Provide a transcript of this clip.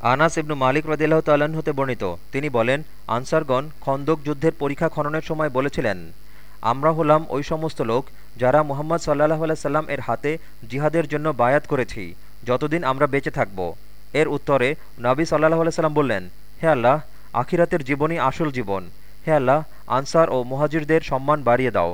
আনাস ইবনু মালিক রদিল্লাহ তাল্লাহ্ন হতে বর্ণিত। তিনি বলেন, আনসারগণ খন্দক যুদ্ধের পরীক্ষা খননের সময় বলেছিলেন, আমরা হলাম ওই সমস্ত লোক যারা মুহাম্মদ সাল্লাহ সাল্লাম এর হাতে জিহাদের জন্য বায়াত করেছি, যতদিন আমরা বেঁচে থাকব। এর উত্তরে নবী সাল্লাহ সাল্লাম বললেন, হে আল্লাহ, আখিরাতের জীবনই আসল জীবন। হে আল্লাহ, আনসার ও মুহাজিরদের সম্মান বাড়িয়ে দাও।